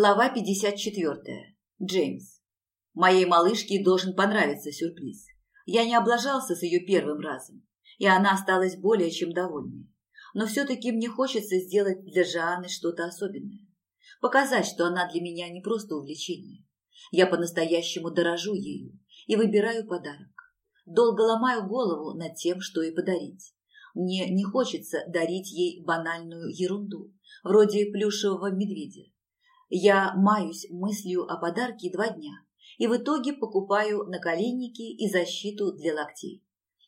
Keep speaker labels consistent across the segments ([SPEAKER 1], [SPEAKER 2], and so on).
[SPEAKER 1] Глава 54. Джеймс. Моей малышке должен понравиться сюрприз. Я не облажался с ее первым разом, и она осталась более чем довольной. Но все-таки мне хочется сделать для Жанны что-то особенное. Показать, что она для меня не просто увлечение. Я по-настоящему дорожу ею и выбираю подарок. Долго ломаю голову над тем, что ей подарить. Мне не хочется дарить ей банальную ерунду, вроде плюшевого медведя я маюсь мыслью о подарке два дня и в итоге покупаю наколенники и защиту для локтей.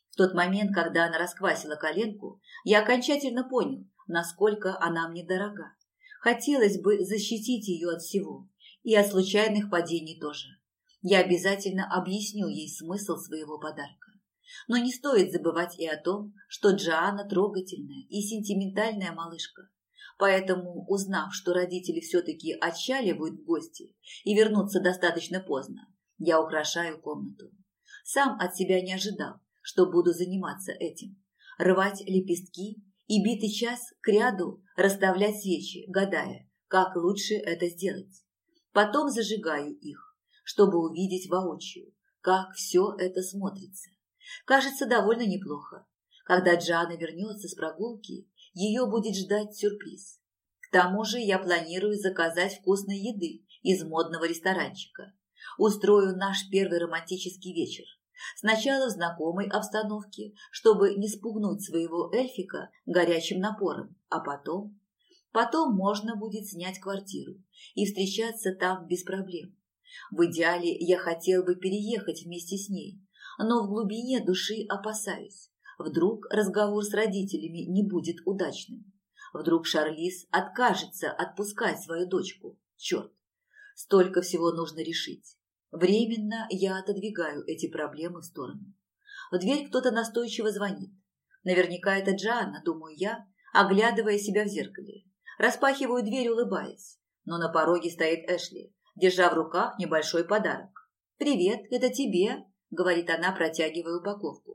[SPEAKER 1] В тот момент, когда она расквасила коленку, я окончательно понял, насколько она мне дорога. Хотелось бы защитить ее от всего и от случайных падений тоже. Я обязательно объясню ей смысл своего подарка. Но не стоит забывать и о том, что Джоанна трогательная и сентиментальная малышка – Поэтому, узнав, что родители все-таки отчаливают в гости и вернутся достаточно поздно, я украшаю комнату. Сам от себя не ожидал, что буду заниматься этим. Рвать лепестки и битый час к ряду расставлять свечи, гадая, как лучше это сделать. Потом зажигаю их, чтобы увидеть воочию, как все это смотрится. Кажется, довольно неплохо. Когда Джана вернется с прогулки, ее будет ждать сюрприз. К тому же я планирую заказать вкусной еды из модного ресторанчика. Устрою наш первый романтический вечер. Сначала в знакомой обстановке, чтобы не спугнуть своего эльфика горячим напором, а потом... Потом можно будет снять квартиру и встречаться там без проблем. В идеале я хотел бы переехать вместе с ней, но в глубине души опасаюсь, Вдруг разговор с родителями не будет удачным. Вдруг Шарлиз откажется отпускать свою дочку. Черт, столько всего нужно решить. Временно я отодвигаю эти проблемы в сторону. В дверь кто-то настойчиво звонит. Наверняка это Джоанна, думаю я, оглядывая себя в зеркале. Распахиваю дверь, улыбаясь. Но на пороге стоит Эшли, держа в руках небольшой подарок. «Привет, это тебе», — говорит она, протягивая упаковку.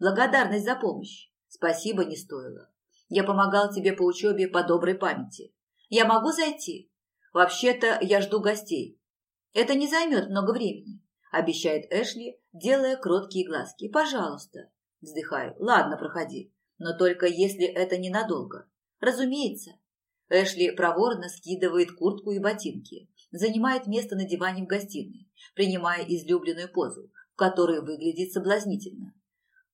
[SPEAKER 1] Благодарность за помощь. Спасибо не стоило. Я помогал тебе по учебе по доброй памяти. Я могу зайти? Вообще-то я жду гостей. Это не займет много времени, обещает Эшли, делая кроткие глазки. Пожалуйста. Вздыхаю. Ладно, проходи. Но только если это ненадолго. Разумеется. Эшли проворно скидывает куртку и ботинки. Занимает место на диване в гостиной, принимая излюбленную позу, в которой выглядит соблазнительно.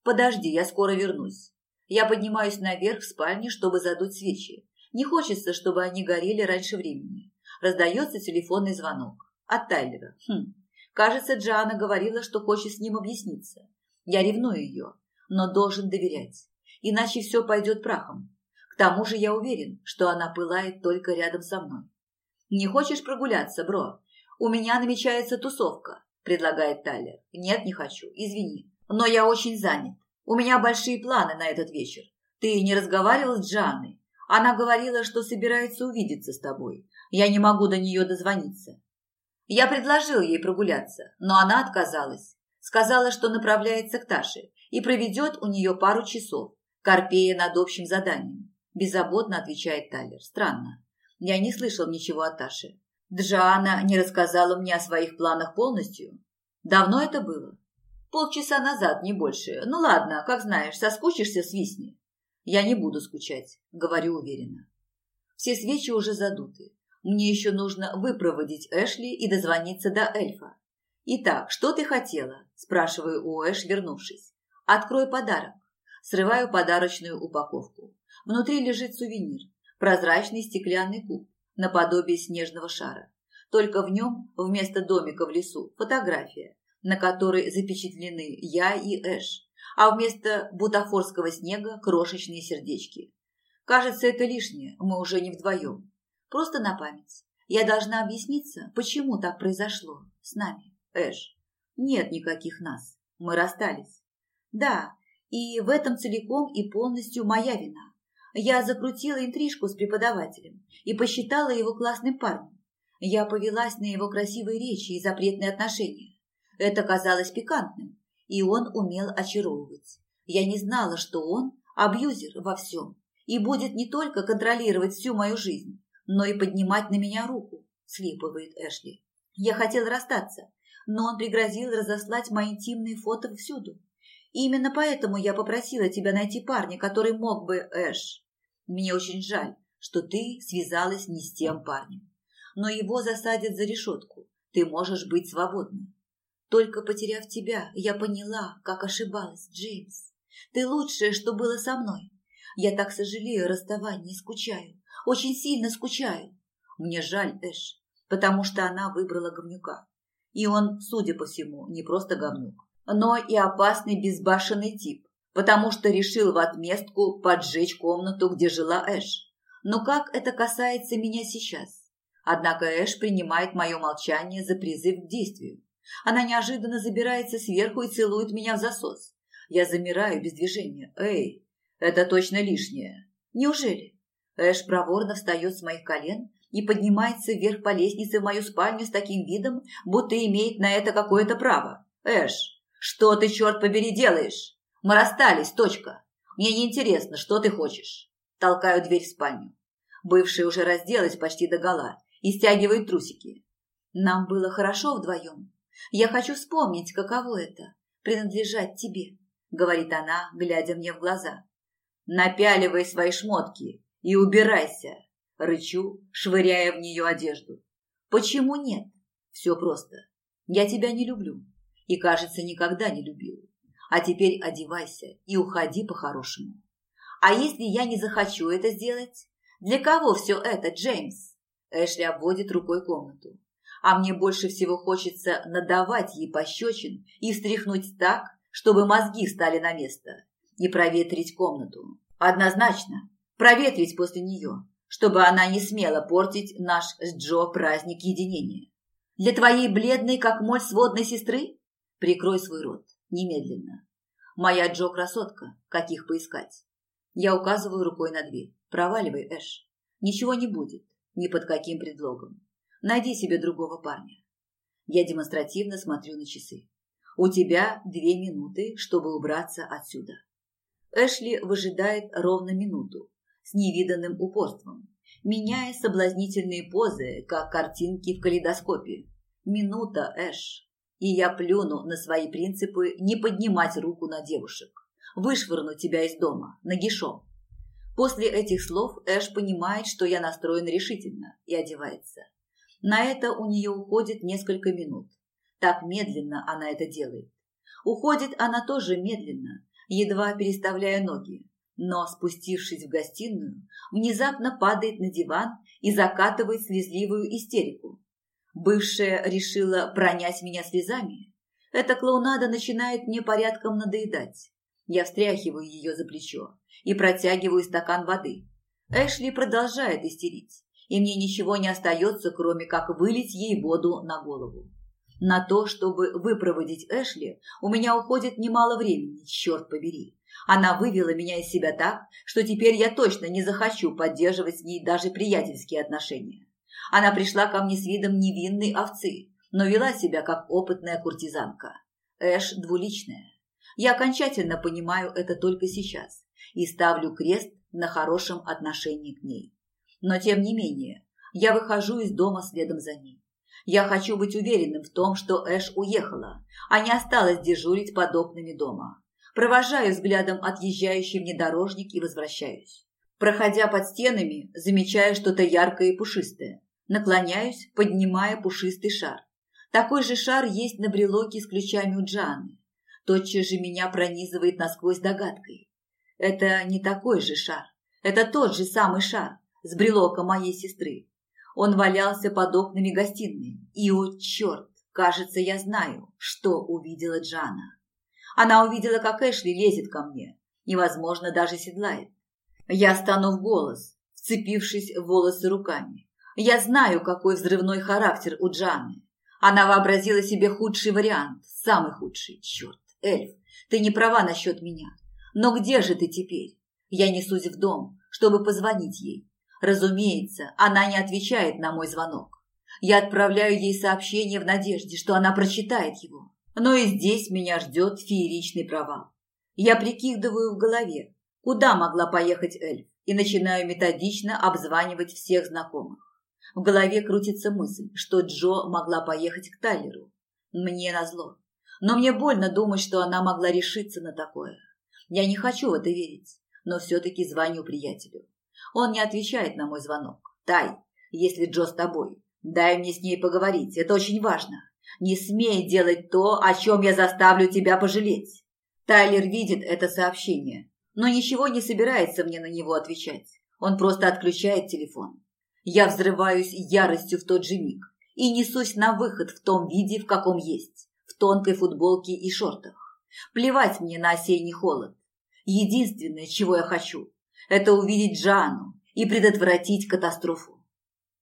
[SPEAKER 1] «Подожди, я скоро вернусь. Я поднимаюсь наверх в спальне, чтобы задуть свечи. Не хочется, чтобы они горели раньше времени». Раздается телефонный звонок. От Тайлера. Хм. Кажется, Джана говорила, что хочет с ним объясниться. Я ревную ее, но должен доверять. Иначе все пойдет прахом. К тому же я уверен, что она пылает только рядом со мной. «Не хочешь прогуляться, бро? У меня намечается тусовка», – предлагает Тайлер. «Нет, не хочу. Извини но я очень занят. У меня большие планы на этот вечер. Ты не разговаривал с Джанной? Она говорила, что собирается увидеться с тобой. Я не могу до нее дозвониться. Я предложил ей прогуляться, но она отказалась. Сказала, что направляется к Таше и проведет у нее пару часов, корпея над общим заданием. Беззаботно отвечает Тайлер. Странно. Я не слышал ничего о Таше. Джоанна не рассказала мне о своих планах полностью. Давно это было? Полчаса назад, не больше. Ну ладно, как знаешь, соскучишься, свистни. Я не буду скучать, говорю уверенно. Все свечи уже задуты. Мне еще нужно выпроводить Эшли и дозвониться до эльфа. Итак, что ты хотела? Спрашиваю у Эш, вернувшись. Открой подарок. Срываю подарочную упаковку. Внутри лежит сувенир. Прозрачный стеклянный куб, наподобие снежного шара. Только в нем, вместо домика в лесу, фотография, на которой запечатлены я и Эш, а вместо бутафорского снега – крошечные сердечки. Кажется, это лишнее, мы уже не вдвоем. Просто на память. Я должна объясниться, почему так произошло с нами, Эш. Нет никаких нас. Мы расстались. Да, и в этом целиком и полностью моя вина. Я закрутила интрижку с преподавателем и посчитала его классным парнем. Я повелась на его красивые речи и запретные отношения. Это казалось пикантным, и он умел очаровывать. Я не знала, что он абьюзер во всем и будет не только контролировать всю мою жизнь, но и поднимать на меня руку, слипывает Эшли. Я хотел расстаться, но он пригрозил разослать мои интимные фото всюду. И именно поэтому я попросила тебя найти парня, который мог бы, Эш. Мне очень жаль, что ты связалась не с тем парнем. Но его засадят за решетку. Ты можешь быть свободной. Только потеряв тебя, я поняла, как ошибалась, Джеймс. Ты лучшее, что было со мной. Я так сожалею о расставании и скучаю. Очень сильно скучаю. Мне жаль Эш, потому что она выбрала говнюка. И он, судя по всему, не просто говнюк, но и опасный безбашенный тип, потому что решил в отместку поджечь комнату, где жила Эш. Но как это касается меня сейчас? Однако Эш принимает мое молчание за призыв к действию. Она неожиданно забирается сверху и целует меня в засос. Я замираю без движения. Эй, это точно лишнее. Неужели? Эш проворно встает с моих колен и поднимается вверх по лестнице в мою спальню с таким видом, будто имеет на это какое-то право. Эш, что ты, черт побери, делаешь? Мы расстались, точка. Мне не интересно, что ты хочешь. Толкаю дверь в спальню. Бывшая уже разделась почти до гола и стягивает трусики. Нам было хорошо вдвоем, я хочу вспомнить, каково это – принадлежать тебе», – говорит она, глядя мне в глаза. «Напяливай свои шмотки и убирайся», – рычу, швыряя в нее одежду. «Почему нет?» «Все просто. Я тебя не люблю и, кажется, никогда не любила. А теперь одевайся и уходи по-хорошему». «А если я не захочу это сделать? Для кого все это, Джеймс?» Эшли обводит рукой комнату а мне больше всего хочется надавать ей пощечин и встряхнуть так, чтобы мозги встали на место, и проветрить комнату. Однозначно, проветрить после нее, чтобы она не смела портить наш с Джо праздник единения. Для твоей бледной, как моль сводной сестры? Прикрой свой рот, немедленно. Моя Джо красотка, каких поискать? Я указываю рукой на дверь. Проваливай, Эш. Ничего не будет, ни под каким предлогом. Найди себе другого парня. Я демонстративно смотрю на часы. У тебя две минуты, чтобы убраться отсюда. Эшли выжидает ровно минуту, с невиданным упорством, меняя соблазнительные позы, как картинки в калейдоскопе. Минута, Эш. И я плюну на свои принципы не поднимать руку на девушек. Вышвырну тебя из дома, нагишом. После этих слов Эш понимает, что я настроен решительно, и одевается. На это у нее уходит несколько минут. Так медленно она это делает. Уходит она тоже медленно, едва переставляя ноги. Но, спустившись в гостиную, внезапно падает на диван и закатывает слезливую истерику. Бывшая решила пронять меня слезами. Эта клоунада начинает мне порядком надоедать. Я встряхиваю ее за плечо и протягиваю стакан воды. Эшли продолжает истерить и мне ничего не остается, кроме как вылить ей воду на голову. На то, чтобы выпроводить Эшли, у меня уходит немало времени, черт побери. Она вывела меня из себя так, что теперь я точно не захочу поддерживать с ней даже приятельские отношения. Она пришла ко мне с видом невинной овцы, но вела себя как опытная куртизанка. Эш двуличная. Я окончательно понимаю это только сейчас и ставлю крест на хорошем отношении к ней. Но тем не менее, я выхожу из дома следом за ней. Я хочу быть уверенным в том, что Эш уехала, а не осталась дежурить под окнами дома. Провожаю взглядом отъезжающий внедорожник и возвращаюсь. Проходя под стенами, замечаю что-то яркое и пушистое. Наклоняюсь, поднимая пушистый шар. Такой же шар есть на брелоке с ключами у Джаны. Тотчас же меня пронизывает насквозь догадкой. Это не такой же шар. Это тот же самый шар, с брелока моей сестры. Он валялся под окнами гостиной. И, о черт, кажется, я знаю, что увидела Джана. Она увидела, как Эшли лезет ко мне. Невозможно даже седлает. Я стану в голос, вцепившись в волосы руками. Я знаю, какой взрывной характер у Джаны. Она вообразила себе худший вариант, самый худший. Черт, Эльф, ты не права насчет меня. Но где же ты теперь? Я несусь в дом, чтобы позвонить ей. Разумеется, она не отвечает на мой звонок. Я отправляю ей сообщение в надежде, что она прочитает его. Но и здесь меня ждет фееричный провал. Я прикидываю в голове, куда могла поехать Эльф, и начинаю методично обзванивать всех знакомых. В голове крутится мысль, что Джо могла поехать к Тайлеру. Мне назло. Но мне больно думать, что она могла решиться на такое. Я не хочу в это верить, но все-таки звоню приятелю. Он не отвечает на мой звонок. Тай, если Джо с тобой, дай мне с ней поговорить. Это очень важно. Не смей делать то, о чем я заставлю тебя пожалеть. Тайлер видит это сообщение, но ничего не собирается мне на него отвечать. Он просто отключает телефон. Я взрываюсь яростью в тот же миг и несусь на выход в том виде, в каком есть, в тонкой футболке и шортах. Плевать мне на осенний холод. Единственное, чего я хочу, это увидеть Жанну и предотвратить катастрофу.